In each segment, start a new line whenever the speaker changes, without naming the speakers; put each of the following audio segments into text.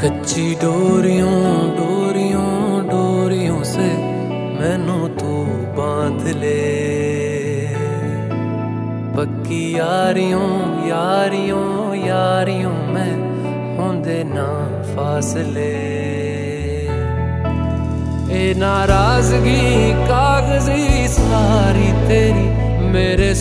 کچی ڈوریوں ڈوریوں ڈوریوں سے مینو تو باندھ لے پکی یاریوں یاریوں یاریوں میں ہوں نا فاصلے اے ناراضگی کاغذی ساری تیری میرے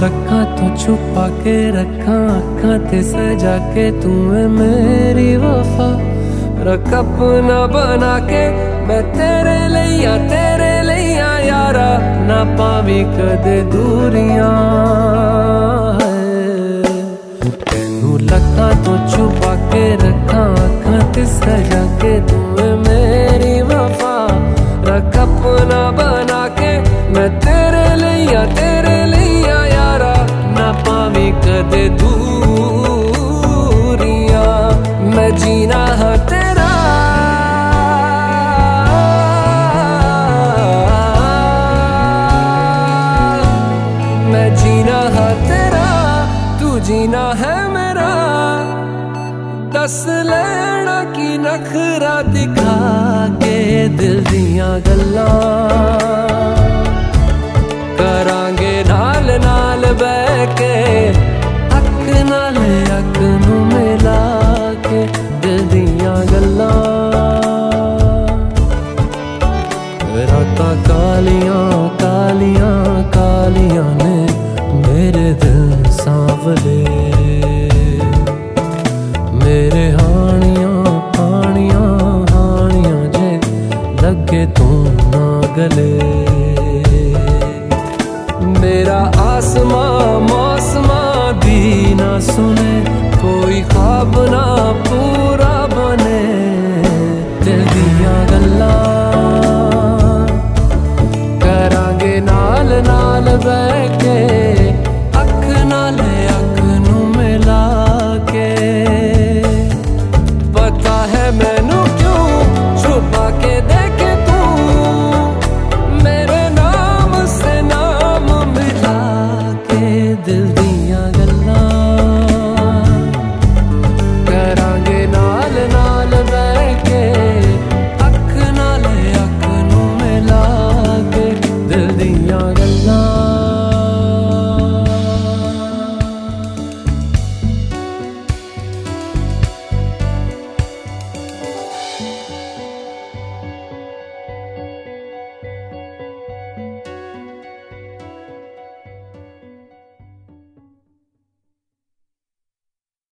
تو چھپا کے رکھا اکھا تے سجا کے تمہیں میری وفا۔ رکھ اپنا بنا کے میں تیرے لیا تیرے لیا یارا، نہ پاوی کدے دوریاں۔ کدے دوریاں میں جینا ہاں تیرا۔ میں جینا ہاں تیرا، تو جینا ہے میرا۔ دس لینا کی نخرا دکھا کے دل دیاں گلاں۔ آسماں موسماں موسمان بھی نہ سنے کوئی خواب نہ پورا